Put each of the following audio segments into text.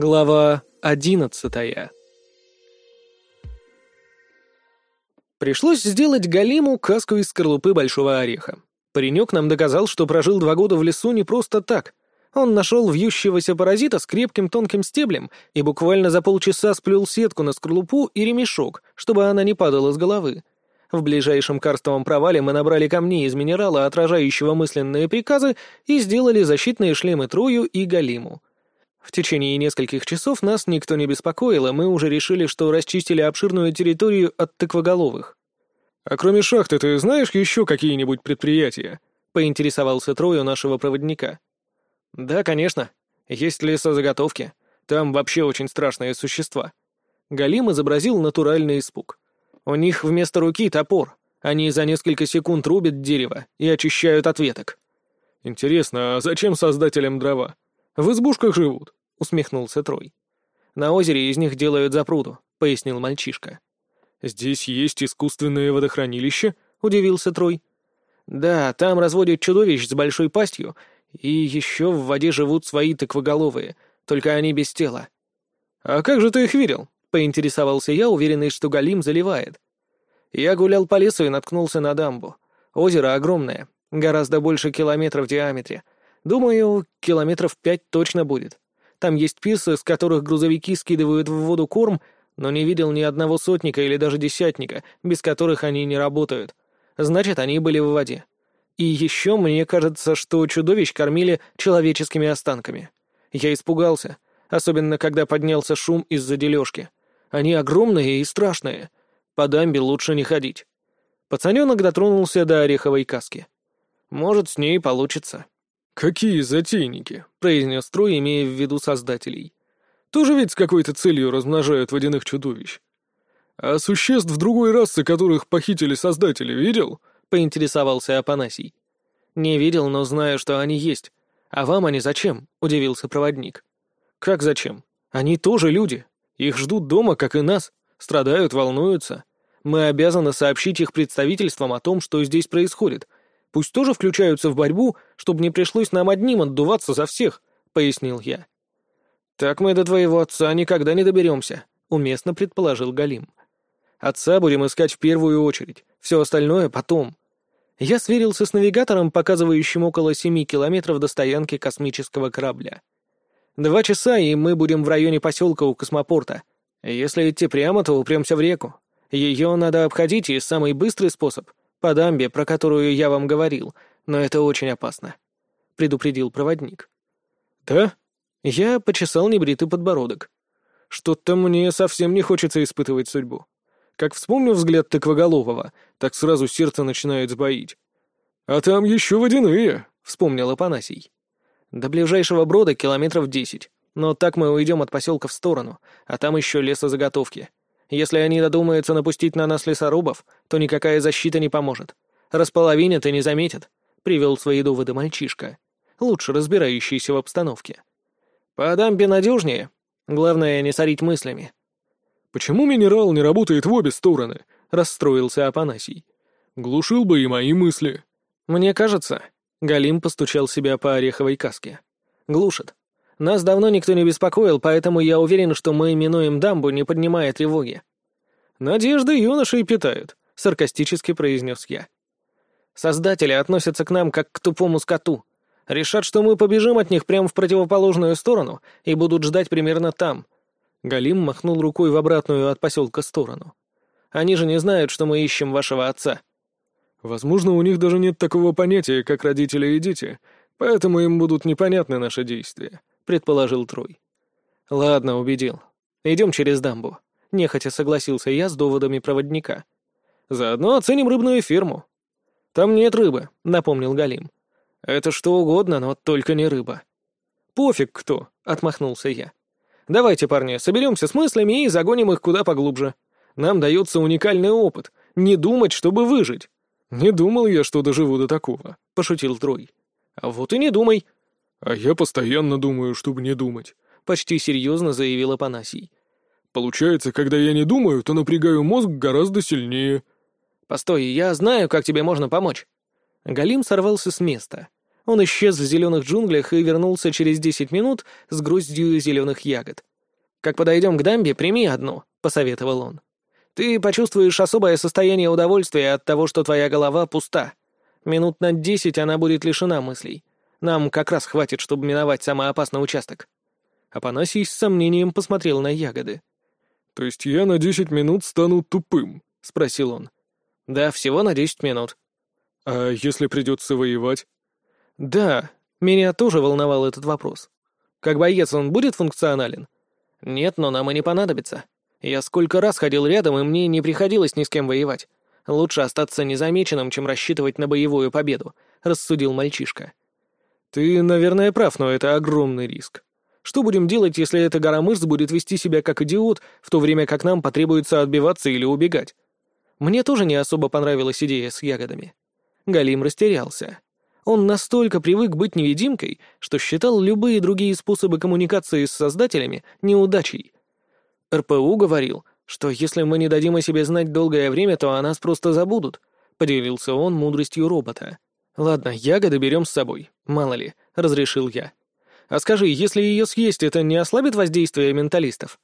Глава одиннадцатая Пришлось сделать Галиму каску из скорлупы большого ореха. Паренек нам доказал, что прожил два года в лесу не просто так. Он нашел вьющегося паразита с крепким тонким стеблем и буквально за полчаса сплел сетку на скорлупу и ремешок, чтобы она не падала с головы. В ближайшем карстовом провале мы набрали камней из минерала, отражающего мысленные приказы, и сделали защитные шлемы Трою и Галиму. В течение нескольких часов нас никто не беспокоил, и мы уже решили, что расчистили обширную территорию от тыквоголовых. «А кроме шахты ты знаешь еще какие-нибудь предприятия?» — поинтересовался Трой у нашего проводника. «Да, конечно. Есть лесозаготовки. Там вообще очень страшные существа». Галим изобразил натуральный испуг. У них вместо руки топор. Они за несколько секунд рубят дерево и очищают от веток. «Интересно, а зачем создателям дрова?» В избушках живут», — усмехнулся Трой. «На озере из них делают запруду», — пояснил мальчишка. «Здесь есть искусственное водохранилище?» — удивился Трой. «Да, там разводят чудовищ с большой пастью, и еще в воде живут свои тыквоголовые, только они без тела». «А как же ты их видел?» — поинтересовался я, уверенный, что Галим заливает. Я гулял по лесу и наткнулся на дамбу. Озеро огромное, гораздо больше километра в диаметре — Думаю, километров пять точно будет. Там есть пирсы, с которых грузовики скидывают в воду корм, но не видел ни одного сотника или даже десятника, без которых они не работают. Значит, они были в воде. И еще мне кажется, что чудовищ кормили человеческими останками. Я испугался, особенно когда поднялся шум из-за дележки. Они огромные и страшные. По дамбе лучше не ходить. Пацаненок дотронулся до ореховой каски. Может, с ней получится. «Какие затейники!» — произнес Трой, имея в виду создателей. «Тоже ведь с какой-то целью размножают водяных чудовищ. А существ другой расы, которых похитили создатели, видел?» — поинтересовался Апанасий. «Не видел, но знаю, что они есть. А вам они зачем?» — удивился проводник. «Как зачем? Они тоже люди. Их ждут дома, как и нас. Страдают, волнуются. Мы обязаны сообщить их представительствам о том, что здесь происходит, Пусть тоже включаются в борьбу, чтобы не пришлось нам одним отдуваться за всех», — пояснил я. «Так мы до твоего отца никогда не доберемся», — уместно предположил Галим. «Отца будем искать в первую очередь, все остальное потом». Я сверился с навигатором, показывающим около семи километров до стоянки космического корабля. Два часа, и мы будем в районе поселка у космопорта. Если идти прямо, то упремся в реку. Ее надо обходить, и самый быстрый способ по дамбе, про которую я вам говорил, но это очень опасно», — предупредил проводник. «Да?» Я почесал небритый подбородок. «Что-то мне совсем не хочется испытывать судьбу. Как вспомню взгляд тыквоголового, так сразу сердце начинает сбоить. А там еще водяные», — вспомнил Апанасий. «До ближайшего брода километров десять, но так мы уйдем от поселка в сторону, а там еще лесозаготовки. Если они додумаются напустить на нас лесорубов, то никакая защита не поможет. Располовинят и не заметят», — привел свои доводы мальчишка, лучше разбирающийся в обстановке. «По дамбе надежнее. Главное, не сорить мыслями». «Почему минерал не работает в обе стороны?» — расстроился Апанасий. «Глушил бы и мои мысли». «Мне кажется...» — Галим постучал себя по ореховой каске. «Глушит. Нас давно никто не беспокоил, поэтому я уверен, что мы минуем дамбу, не поднимая тревоги». «Надежды юношей питают», — саркастически произнес я. «Создатели относятся к нам как к тупому скоту. Решат, что мы побежим от них прямо в противоположную сторону и будут ждать примерно там». Галим махнул рукой в обратную от поселка сторону. «Они же не знают, что мы ищем вашего отца». «Возможно, у них даже нет такого понятия, как родители и дети, поэтому им будут непонятны наши действия», предположил Трой. «Ладно, убедил. Идем через дамбу». Нехотя согласился я с доводами проводника. «Заодно оценим рыбную ферму». «Там нет рыбы», — напомнил Галим. «Это что угодно, но только не рыба». «Пофиг кто», — отмахнулся я. «Давайте, парни, соберемся с мыслями и загоним их куда поглубже. Нам дается уникальный опыт. Не думать, чтобы выжить». «Не думал я, что доживу до такого», — пошутил Трой. «А вот и не думай», «А я постоянно думаю, чтобы не думать», — почти серьезно заявил Апанасий. «Получается, когда я не думаю, то напрягаю мозг гораздо сильнее». «Постой, я знаю, как тебе можно помочь». Галим сорвался с места. Он исчез в зеленых джунглях и вернулся через десять минут с груздью зеленых ягод. Как подойдем к дамбе, прими одну», — посоветовал он. «Ты почувствуешь особое состояние удовольствия от того, что твоя голова пуста. Минут на десять она будет лишена мыслей. Нам как раз хватит, чтобы миновать самый опасный участок». Апанасий с сомнением посмотрел на ягоды. «То есть я на десять минут стану тупым?» — спросил он. «Да, всего на десять минут». «А если придется воевать?» «Да, меня тоже волновал этот вопрос. Как боец он будет функционален?» «Нет, но нам и не понадобится. Я сколько раз ходил рядом, и мне не приходилось ни с кем воевать. Лучше остаться незамеченным, чем рассчитывать на боевую победу», — рассудил мальчишка. «Ты, наверное, прав, но это огромный риск. Что будем делать, если эта гора мышц будет вести себя как идиот, в то время как нам потребуется отбиваться или убегать?» Мне тоже не особо понравилась идея с ягодами. Галим растерялся. Он настолько привык быть невидимкой, что считал любые другие способы коммуникации с создателями неудачей. РПУ говорил, что если мы не дадим о себе знать долгое время, то о нас просто забудут, поделился он мудростью робота. Ладно, ягоды берем с собой, мало ли, разрешил я. А скажи, если ее съесть, это не ослабит воздействие менталистов?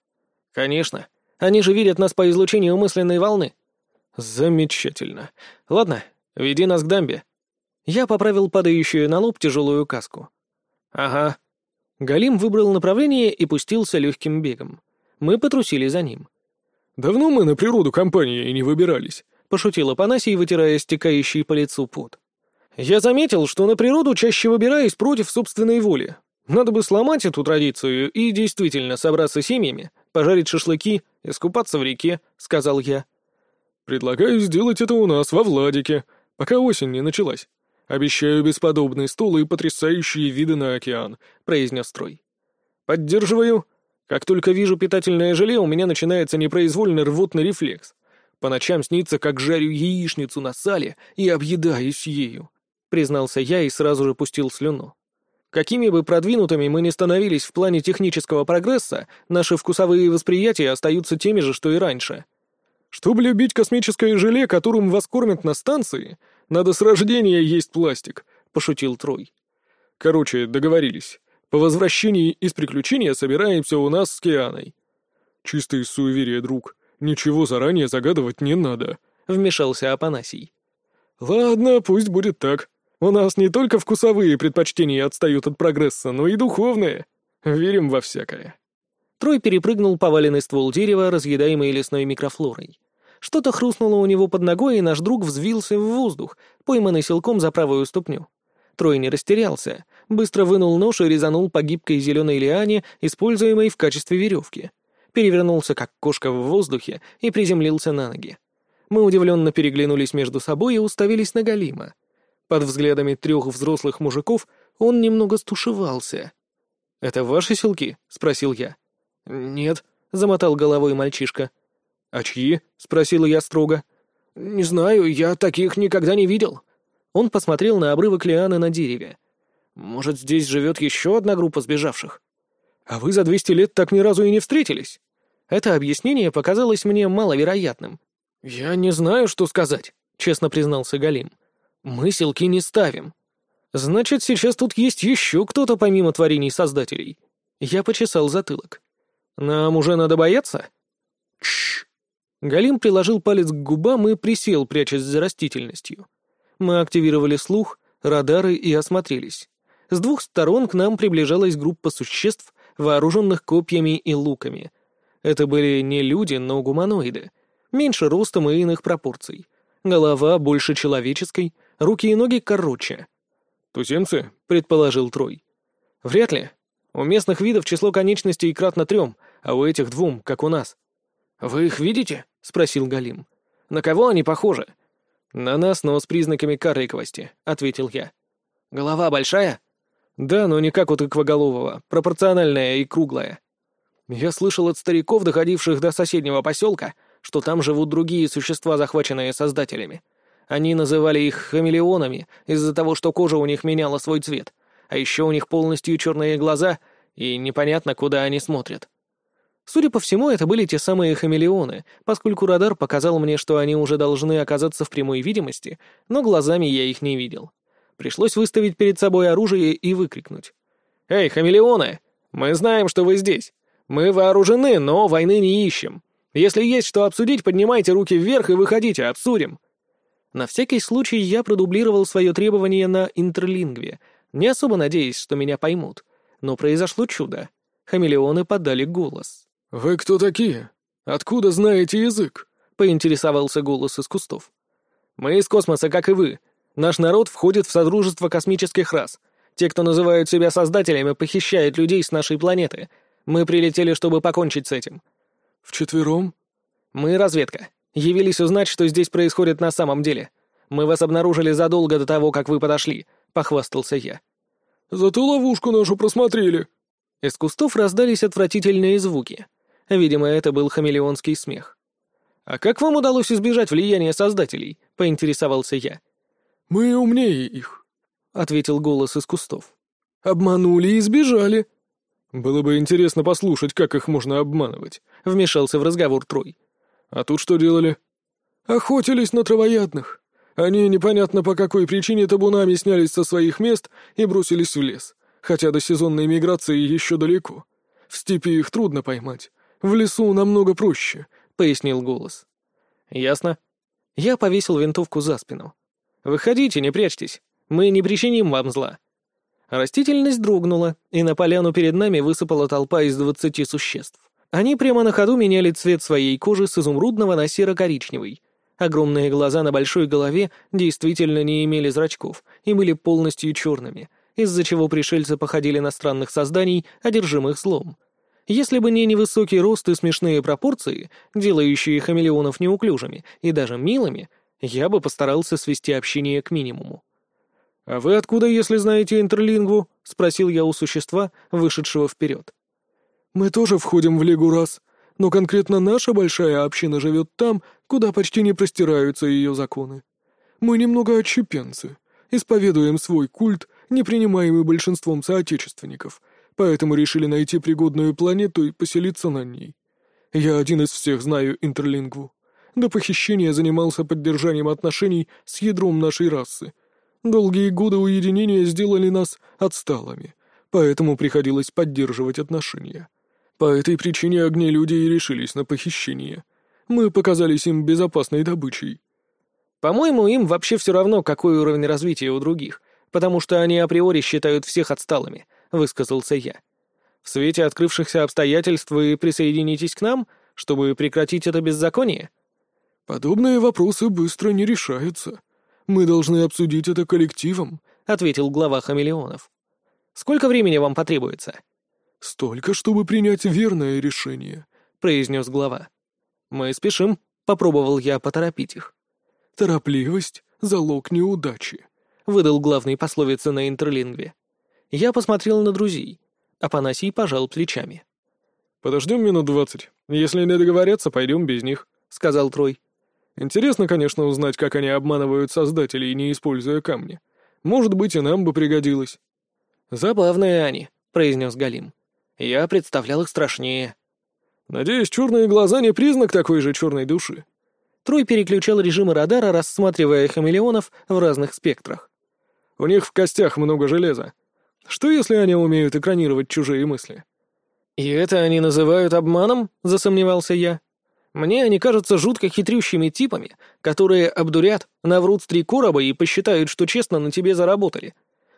Конечно. Они же видят нас по излучению мысленной волны. Замечательно. Ладно, веди нас к дамбе. Я поправил падающую на лоб тяжелую каску. «Ага». Галим выбрал направление и пустился легким бегом. Мы потрусили за ним. «Давно мы на природу компании не выбирались», — пошутил Апанасий, вытирая стекающий по лицу пот. «Я заметил, что на природу чаще выбираюсь против собственной воли. Надо бы сломать эту традицию и действительно собраться семьями, пожарить шашлыки, искупаться в реке», — сказал я. «Предлагаю сделать это у нас, во Владике, пока осень не началась. «Обещаю бесподобный стол и потрясающие виды на океан», — произнес Трой. «Поддерживаю. Как только вижу питательное желе, у меня начинается непроизвольный рвотный рефлекс. По ночам снится, как жарю яичницу на сале и объедаюсь ею», — признался я и сразу же пустил слюну. Какими бы продвинутыми мы ни становились в плане технического прогресса, наши вкусовые восприятия остаются теми же, что и раньше. Чтобы любить космическое желе, которым вас кормят на станции, надо с рождения есть пластик», — пошутил Трой. «Короче, договорились. По возвращении из приключения собираемся у нас с Кианой». «Чистое суеверие, друг. Ничего заранее загадывать не надо», — вмешался Апанасий. «Ладно, пусть будет так. У нас не только вкусовые предпочтения отстают от прогресса, но и духовные. Верим во всякое». Трой перепрыгнул поваленный ствол дерева, разъедаемый лесной микрофлорой. Что-то хрустнуло у него под ногой, и наш друг взвился в воздух, пойманный силком за правую ступню. Трой не растерялся, быстро вынул нож и резанул по гибкой зеленой лиане, используемой в качестве веревки. Перевернулся, как кошка в воздухе, и приземлился на ноги. Мы удивленно переглянулись между собой и уставились на Галима. Под взглядами трех взрослых мужиков он немного стушевался. «Это ваши селки?» — спросил я. «Нет», — замотал головой мальчишка. «А чьи?» — спросила я строго. «Не знаю, я таких никогда не видел». Он посмотрел на обрывок лианы на дереве. «Может, здесь живет еще одна группа сбежавших?» «А вы за двести лет так ни разу и не встретились?» Это объяснение показалось мне маловероятным. «Я не знаю, что сказать», — честно признался Галим. «Мы селки не ставим». «Значит, сейчас тут есть еще кто-то помимо творений создателей». Я почесал затылок. «Нам уже надо бояться?» «Тш!» Галим приложил палец к губам и присел, прячась за растительностью. Мы активировали слух, радары и осмотрелись. С двух сторон к нам приближалась группа существ, вооруженных копьями и луками. Это были не люди, но гуманоиды. Меньше ростом и иных пропорций. Голова больше человеческой, руки и ноги короче. «Туземцы?» — предположил Трой. «Вряд ли. У местных видов число конечностей кратно трем, а у этих двум, как у нас». «Вы их видите?» — спросил Галим. «На кого они похожи?» «На нас, но с признаками карликовости», — ответил я. «Голова большая?» «Да, но не как у тыквоголового, пропорциональная и круглая». Я слышал от стариков, доходивших до соседнего поселка, что там живут другие существа, захваченные создателями. Они называли их хамелеонами из-за того, что кожа у них меняла свой цвет, а еще у них полностью черные глаза, и непонятно, куда они смотрят. Судя по всему, это были те самые хамелеоны, поскольку радар показал мне, что они уже должны оказаться в прямой видимости, но глазами я их не видел. Пришлось выставить перед собой оружие и выкрикнуть. «Эй, хамелеоны! Мы знаем, что вы здесь! Мы вооружены, но войны не ищем. Если есть что обсудить, поднимайте руки вверх и выходите, обсудим». На всякий случай я продублировал свое требование на интерлингве, не особо надеясь, что меня поймут. Но произошло чудо. Хамелеоны подали голос. «Вы кто такие? Откуда знаете язык?» — поинтересовался голос из кустов. «Мы из космоса, как и вы. Наш народ входит в Содружество космических рас. Те, кто называют себя создателями, похищают людей с нашей планеты. Мы прилетели, чтобы покончить с этим». «Вчетвером?» «Мы разведка. Явились узнать, что здесь происходит на самом деле. Мы вас обнаружили задолго до того, как вы подошли», — похвастался я. «Зато ловушку нашу просмотрели». Из кустов раздались отвратительные звуки. Видимо, это был хамелеонский смех. «А как вам удалось избежать влияния создателей?» — поинтересовался я. «Мы умнее их», — ответил голос из кустов. «Обманули и сбежали». «Было бы интересно послушать, как их можно обманывать», — вмешался в разговор Трой. «А тут что делали?» «Охотились на травоядных. Они непонятно по какой причине табунами снялись со своих мест и бросились в лес, хотя до сезонной миграции еще далеко. В степи их трудно поймать, в лесу намного проще», — пояснил голос. «Ясно. Я повесил винтовку за спину. Выходите, не прячьтесь. Мы не причиним вам зла». Растительность дрогнула, и на поляну перед нами высыпала толпа из двадцати существ. Они прямо на ходу меняли цвет своей кожи с изумрудного на серо-коричневый. Огромные глаза на большой голове действительно не имели зрачков и были полностью черными, из-за чего пришельцы походили на странных созданий, одержимых злом. Если бы не невысокий рост и смешные пропорции, делающие хамелеонов неуклюжими и даже милыми, я бы постарался свести общение к минимуму. «А вы откуда, если знаете интерлингву?» — спросил я у существа, вышедшего вперед. Мы тоже входим в Лигу раз, но конкретно наша большая община живет там, куда почти не простираются ее законы. Мы немного отщепенцы, исповедуем свой культ, не принимаемый большинством соотечественников, поэтому решили найти пригодную планету и поселиться на ней. Я один из всех знаю интерлингву. До похищения занимался поддержанием отношений с ядром нашей расы. Долгие годы уединения сделали нас отсталыми, поэтому приходилось поддерживать отношения. По этой причине огнелюди и решились на похищение. Мы показались им безопасной добычей. По-моему, им вообще все равно, какой уровень развития у других, потому что они априори считают всех отсталыми, высказался я. В свете открывшихся обстоятельств вы присоединитесь к нам, чтобы прекратить это беззаконие? Подобные вопросы быстро не решаются. Мы должны обсудить это коллективом, ответил глава хамелеонов. Сколько времени вам потребуется? «Столько, чтобы принять верное решение», — произнес глава. «Мы спешим», — попробовал я поторопить их. «Торопливость — залог неудачи», — выдал главный пословица на интерлингве. Я посмотрел на друзей, а Панасий пожал плечами. «Подождем минут двадцать. Если не договорятся, пойдем без них», — сказал Трой. «Интересно, конечно, узнать, как они обманывают создателей, не используя камни. Может быть, и нам бы пригодилось». «Забавные они», — произнес Галим. Я представлял их страшнее. Надеюсь, черные глаза не признак такой же черной души. Трой переключал режимы радара, рассматривая хамелеонов в разных спектрах. У них в костях много железа. Что если они умеют экранировать чужие мысли? «И это они называют обманом?» — засомневался я. «Мне они кажутся жутко хитрющими типами, которые обдурят, наврут с три короба и посчитают, что честно на тебе заработали.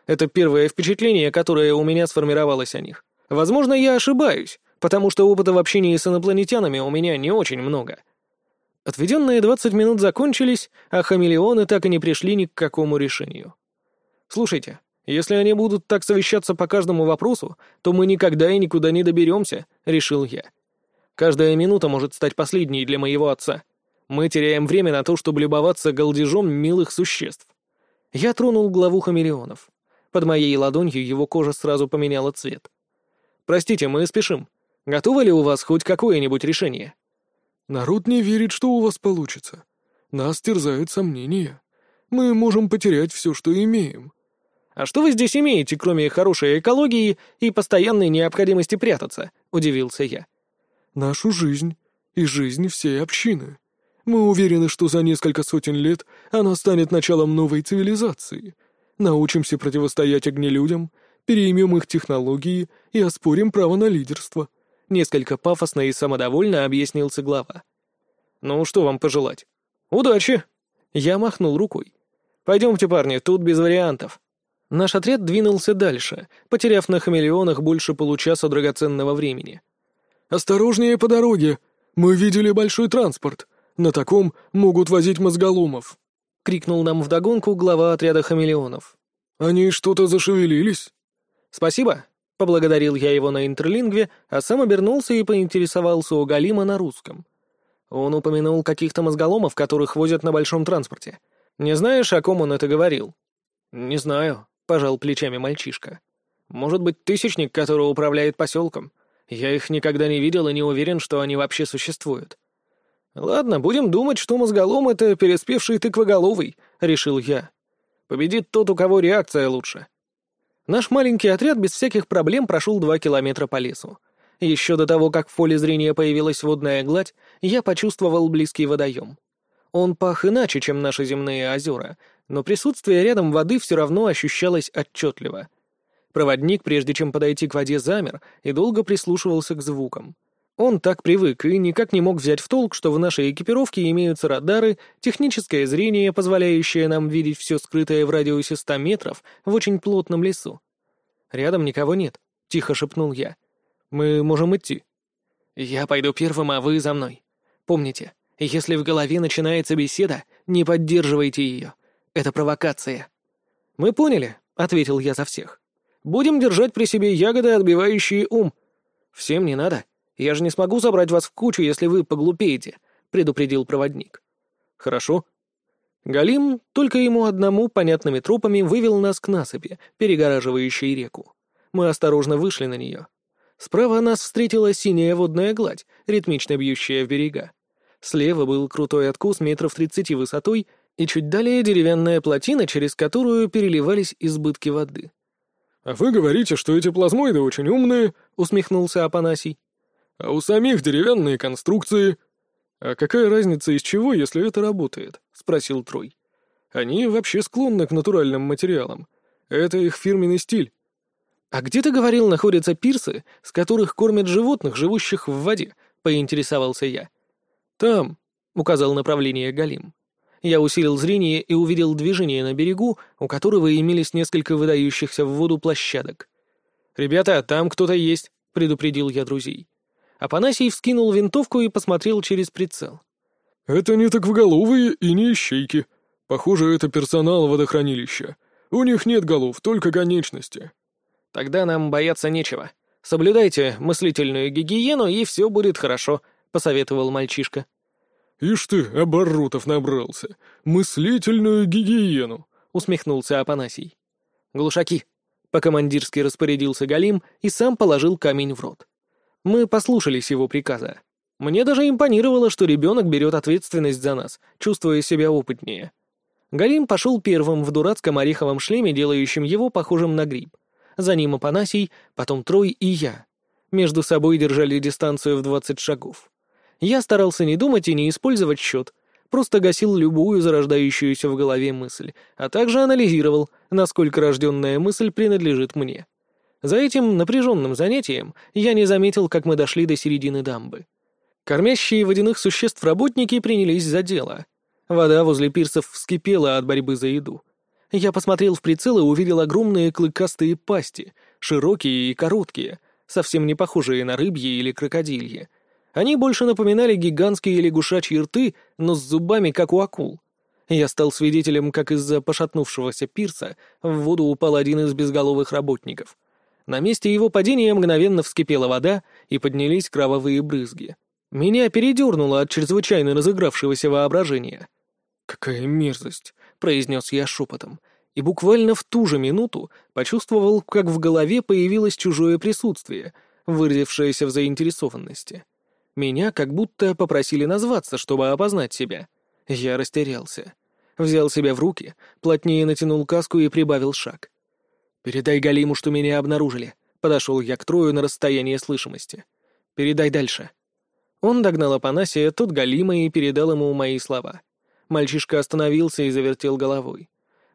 Это первое впечатление, которое у меня сформировалось о них. Возможно, я ошибаюсь, потому что опыта в общении с инопланетянами у меня не очень много. Отведенные 20 минут закончились, а хамелеоны так и не пришли ни к какому решению. Слушайте, если они будут так совещаться по каждому вопросу, то мы никогда и никуда не доберемся, решил я. Каждая минута может стать последней для моего отца. Мы теряем время на то, чтобы любоваться голдежом милых существ. Я тронул главу хамелеонов. Под моей ладонью его кожа сразу поменяла цвет. Простите, мы спешим. Готово ли у вас хоть какое-нибудь решение?» «Народ не верит, что у вас получится. Нас терзают сомнения. Мы можем потерять все, что имеем». «А что вы здесь имеете, кроме хорошей экологии и постоянной необходимости прятаться?» — удивился я. «Нашу жизнь и жизнь всей общины. Мы уверены, что за несколько сотен лет она станет началом новой цивилизации. Научимся противостоять огнелюдям, переймем их технологии и оспорим право на лидерство. — несколько пафосно и самодовольно объяснился глава. «Ну, что вам пожелать?» «Удачи!» Я махнул рукой. «Пойдемте, парни, тут без вариантов». Наш отряд двинулся дальше, потеряв на хамелеонах больше получаса драгоценного времени. «Осторожнее по дороге! Мы видели большой транспорт. На таком могут возить мозголомов!» — крикнул нам вдогонку глава отряда хамелеонов. «Они что-то зашевелились?» «Спасибо», — поблагодарил я его на интерлингве, а сам обернулся и поинтересовался у Галима на русском. Он упомянул каких-то мозголомов, которых возят на большом транспорте. Не знаешь, о ком он это говорил? «Не знаю», — пожал плечами мальчишка. «Может быть, тысячник, который управляет поселком. Я их никогда не видел и не уверен, что они вообще существуют». «Ладно, будем думать, что мозголом — это переспевший тыквоголовый», — решил я. «Победит тот, у кого реакция лучше». Наш маленький отряд без всяких проблем прошел два километра по лесу. Еще до того, как в поле зрения появилась водная гладь, я почувствовал близкий водоем. Он пах иначе, чем наши земные озера, но присутствие рядом воды все равно ощущалось отчетливо. Проводник, прежде чем подойти к воде, замер и долго прислушивался к звукам. Он так привык и никак не мог взять в толк, что в нашей экипировке имеются радары, техническое зрение, позволяющее нам видеть все скрытое в радиусе 100 метров в очень плотном лесу. «Рядом никого нет», — тихо шепнул я. «Мы можем идти». «Я пойду первым, а вы за мной. Помните, если в голове начинается беседа, не поддерживайте ее. Это провокация». «Мы поняли», — ответил я за всех. «Будем держать при себе ягоды, отбивающие ум. Всем не надо». «Я же не смогу забрать вас в кучу, если вы поглупеете», — предупредил проводник. «Хорошо». Галим, только ему одному, понятными тропами, вывел нас к насыпи, перегораживающей реку. Мы осторожно вышли на нее. Справа нас встретила синяя водная гладь, ритмично бьющая в берега. Слева был крутой откус метров тридцати высотой и чуть далее деревянная плотина, через которую переливались избытки воды. «А вы говорите, что эти плазмоиды очень умные», — усмехнулся Апанасий. А у самих деревянные конструкции. А какая разница из чего, если это работает? Спросил Трой. Они вообще склонны к натуральным материалам. Это их фирменный стиль. «А где, ты говорил, находятся пирсы, с которых кормят животных, живущих в воде?» — поинтересовался я. «Там», — указал направление Галим. Я усилил зрение и увидел движение на берегу, у которого имелись несколько выдающихся в воду площадок. «Ребята, там кто-то есть», — предупредил я друзей. Апанасий вскинул винтовку и посмотрел через прицел. «Это не так таквоголовые и не ищейки. Похоже, это персонал водохранилища. У них нет голов, только конечности». «Тогда нам бояться нечего. Соблюдайте мыслительную гигиену, и все будет хорошо», — посоветовал мальчишка. «Ишь ты, оборотов набрался. Мыслительную гигиену», — усмехнулся Апанасий. «Глушаки», — по-командирски распорядился Галим и сам положил камень в рот. Мы послушались его приказа. Мне даже импонировало, что ребенок берет ответственность за нас, чувствуя себя опытнее. Галим пошел первым в дурацком ореховом шлеме, делающем его похожим на гриб. За ним Апанасий, потом Трой и я. Между собой держали дистанцию в 20 шагов. Я старался не думать и не использовать счет, просто гасил любую зарождающуюся в голове мысль, а также анализировал, насколько рожденная мысль принадлежит мне. За этим напряженным занятием я не заметил, как мы дошли до середины дамбы. Кормящие водяных существ работники принялись за дело. Вода возле пирсов вскипела от борьбы за еду. Я посмотрел в прицел и увидел огромные клыкастые пасти, широкие и короткие, совсем не похожие на рыбьи или крокодильи. Они больше напоминали гигантские лягушачьи рты, но с зубами, как у акул. Я стал свидетелем, как из-за пошатнувшегося пирса в воду упал один из безголовых работников — на месте его падения мгновенно вскипела вода, и поднялись кровавые брызги. Меня передернуло от чрезвычайно разыгравшегося воображения. «Какая мерзость!» — произнес я шепотом, и буквально в ту же минуту почувствовал, как в голове появилось чужое присутствие, выразившееся в заинтересованности. Меня как будто попросили назваться, чтобы опознать себя. Я растерялся. Взял себя в руки, плотнее натянул каску и прибавил шаг. «Передай Галиму, что меня обнаружили». Подошел я к Трою на расстояние слышимости. «Передай дальше». Он догнал Апанасия, тот Галима и передал ему мои слова. Мальчишка остановился и завертел головой.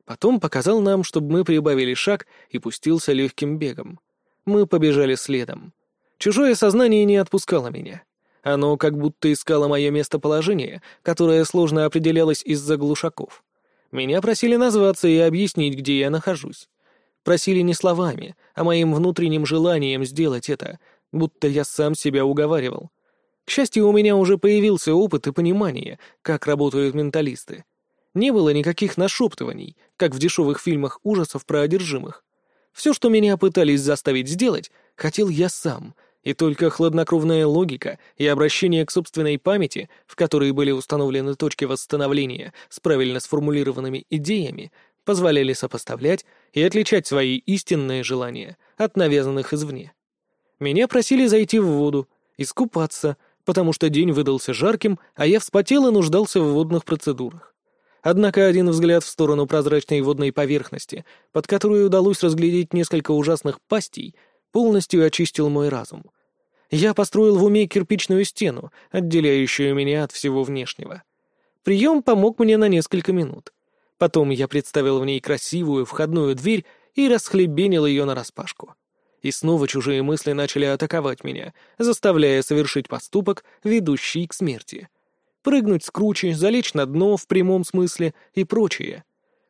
Потом показал нам, чтобы мы прибавили шаг и пустился легким бегом. Мы побежали следом. Чужое сознание не отпускало меня. Оно как будто искало мое местоположение, которое сложно определялось из-за глушаков. Меня просили назваться и объяснить, где я нахожусь. Просили не словами, а моим внутренним желанием сделать это, будто я сам себя уговаривал. К счастью, у меня уже появился опыт и понимание, как работают менталисты. Не было никаких нашептываний, как в дешевых фильмах ужасов про одержимых. Все, что меня пытались заставить сделать, хотел я сам, и только хладнокровная логика и обращение к собственной памяти, в которой были установлены точки восстановления с правильно сформулированными идеями, позволяли сопоставлять и отличать свои истинные желания от навязанных извне. Меня просили зайти в воду, искупаться, потому что день выдался жарким, а я вспотел и нуждался в водных процедурах. Однако один взгляд в сторону прозрачной водной поверхности, под которой удалось разглядеть несколько ужасных пастей, полностью очистил мой разум. Я построил в уме кирпичную стену, отделяющую меня от всего внешнего. Прием помог мне на несколько минут. Потом я представил в ней красивую входную дверь и расхлебенил ее нараспашку. И снова чужие мысли начали атаковать меня, заставляя совершить поступок, ведущий к смерти — прыгнуть с кручи, залечь на дно в прямом смысле и прочее.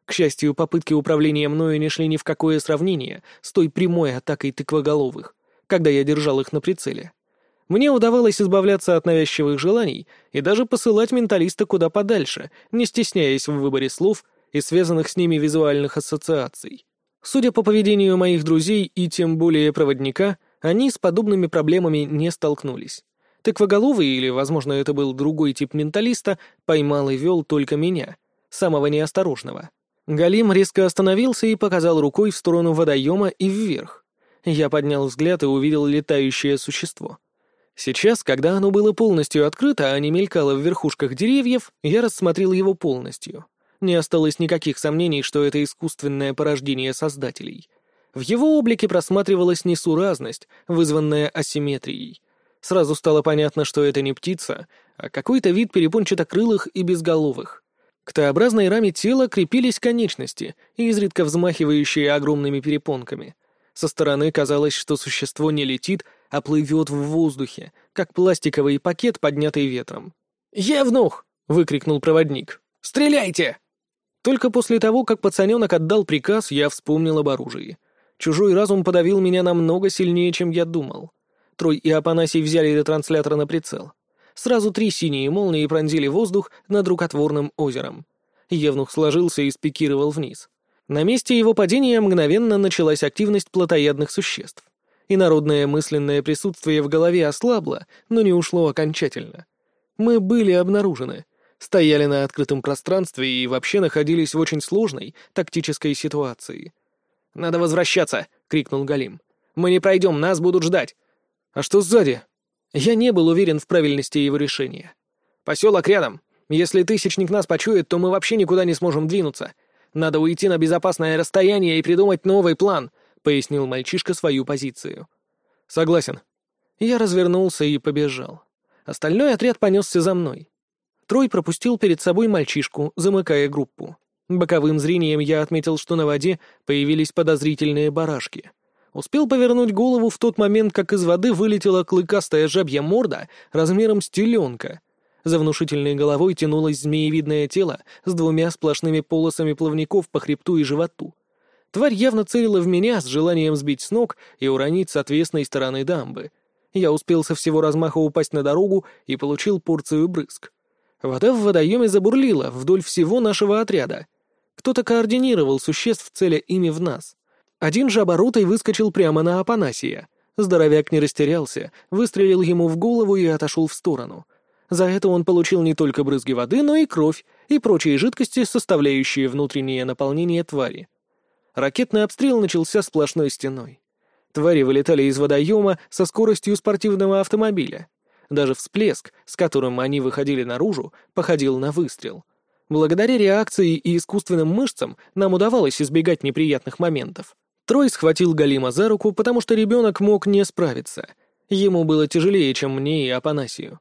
К счастью, попытки управления мною не шли ни в какое сравнение с той прямой атакой тыквоголовых, когда я держал их на прицеле. Мне удавалось избавляться от навязчивых желаний и даже посылать менталиста куда подальше, не стесняясь в выборе слов и связанных с ними визуальных ассоциаций. Судя по поведению моих друзей и тем более проводника, они с подобными проблемами не столкнулись. Тыквоголовый, или, возможно, это был другой тип менталиста, поймал и вел только меня, самого неосторожного. Галим резко остановился и показал рукой в сторону водоема и вверх. Я поднял взгляд и увидел летающее существо. Сейчас, когда оно было полностью открыто, а не мелькало в верхушках деревьев, я рассмотрел его полностью. Не осталось никаких сомнений, что это искусственное порождение создателей. В его облике просматривалась несуразность, вызванная асимметрией — Сразу стало понятно, что это не птица, а какой-то вид перепончатокрылых и безголовых. К Т-образной раме тела крепились конечности, изредка взмахивающие огромными перепонками. Со стороны казалось, что существо не летит, а плывет в воздухе, как пластиковый пакет, поднятый ветром. «Евнух!» — выкрикнул проводник. «Стреляйте!» Только после того, как пацаненок отдал приказ, я вспомнил об оружии. Чужой разум подавил меня намного сильнее, чем я думал. Трой и Апанасий взяли ретранслятор на прицел. Сразу три синие молнии пронзили воздух над рукотворным озером. Евнух сложился и спикировал вниз. На месте его падения мгновенно началась активность плотоядных существ. И народное мысленное присутствие в голове ослабло, но не ушло окончательно. Мы были обнаружены, стояли на открытом пространстве и вообще находились в очень сложной тактической ситуации. «Надо возвращаться!» — крикнул Галим. «Мы не пройдем, нас будут ждать. «А что сзади?» Я не был уверен в правильности его решения. «Поселок рядом. Если тысячник нас почует, то мы вообще никуда не сможем двинуться. Надо уйти на безопасное расстояние и придумать новый план», — пояснил мальчишка свою позицию. «Согласен». Я развернулся и побежал. Остальной отряд понесся за мной. Трой пропустил перед собой мальчишку, замыкая группу. Боковым зрением я отметил, что на воде появились подозрительные барашки — Успел повернуть голову в тот момент, как из воды вылетела клыкастая жабья морда размером с теленка. За внушительной головой тянулось змеевидное тело с двумя сплошными полосами плавников по хребту и животу. Тварь явно целила в меня с желанием сбить с ног и уронить с отвесной стороны дамбы. Я успел со всего размаха упасть на дорогу и получил порцию брызг. Вода в водоеме забурлила вдоль всего нашего отряда. Кто-то координировал существ, целя ими в нас. Один же оборотой выскочил прямо на Апанасия. Здоровяк не растерялся, выстрелил ему в голову и отошел в сторону. За это он получил не только брызги воды, но и кровь, и прочие жидкости, составляющие внутреннее наполнение твари. Ракетный обстрел начался сплошной стеной. Твари вылетали из водоема со скоростью спортивного автомобиля. Даже всплеск, с которым они выходили наружу, походил на выстрел. Благодаря реакции и искусственным мышцам нам удавалось избегать неприятных моментов. Трой схватил Галима за руку, потому что ребенок мог не справиться. Ему было тяжелее, чем мне и Апанасию.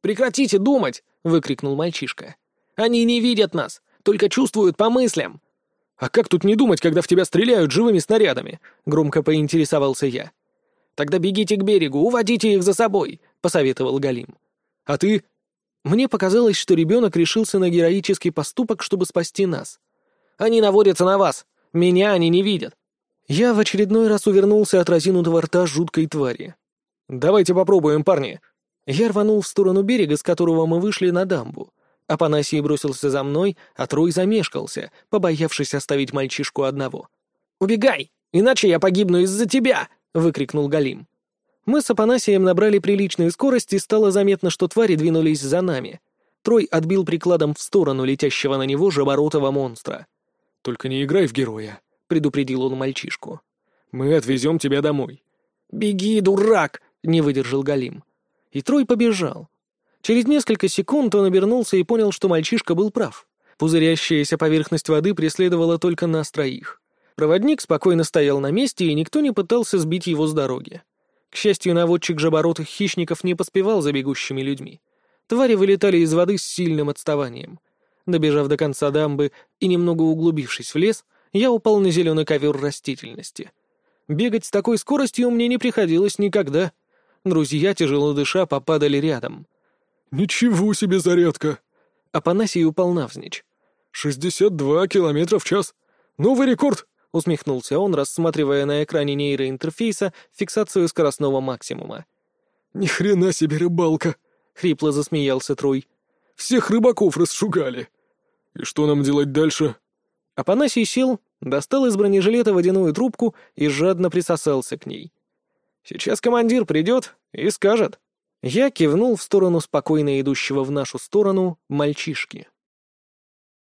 «Прекратите думать!» — выкрикнул мальчишка. «Они не видят нас, только чувствуют по мыслям!» «А как тут не думать, когда в тебя стреляют живыми снарядами?» — громко поинтересовался я. Тогда бегите к берегу, уводите их за собой», — посоветовал Галим. «А ты?» Мне показалось, что ребенок решился на героический поступок, чтобы спасти нас. «Они наводятся на вас. Меня они не видят». Я в очередной раз увернулся от разинутого рта жуткой твари. «Давайте попробуем, парни». Я рванул в сторону берега, с которого мы вышли на дамбу. Апанасий бросился за мной, а Трой замешкался, побоявшись оставить мальчишку одного. «Убегай, иначе я погибну из-за тебя!» — выкрикнул Галим. Мы с Апанасием набрали приличную скорость, и стало заметно, что твари двинулись за нами. Трой отбил прикладом в сторону летящего на него жаборотого монстра. «Только не играй в героя», — предупредил он мальчишку. «Мы отвезем тебя домой». «Беги, дурак!» — не выдержал Галим. И Трой побежал. Через несколько секунд он обернулся и понял, что мальчишка был прав. Пузырящаяся поверхность воды преследовала только нас троих. Проводник спокойно стоял на месте, и никто не пытался сбить его с дороги. К счастью, наводчик жаборотых хищников не поспевал за бегущими людьми. Твари вылетали из воды с сильным отставанием. Добежав до конца дамбы и немного углубившись в лес, я упал на зеленый ковер растительности. Бегать с такой скоростью мне не приходилось никогда. Друзья, тяжело дыша, попадали рядом. «Ничего себе зарядка!» Апанасий упал навзничь. «Шестьдесят два километра в час! Новый рекорд!» — усмехнулся он, рассматривая на экране нейроинтерфейса фиксацию скоростного максимума. «Ни хрена себе рыбалка!» — хрипло засмеялся Трой. «Всех рыбаков расшугали!» «И что нам делать дальше?» Апанасий сел, достал из бронежилета водяную трубку и жадно присосался к ней. «Сейчас командир придет и скажет». Я кивнул в сторону спокойно идущего в нашу сторону мальчишки.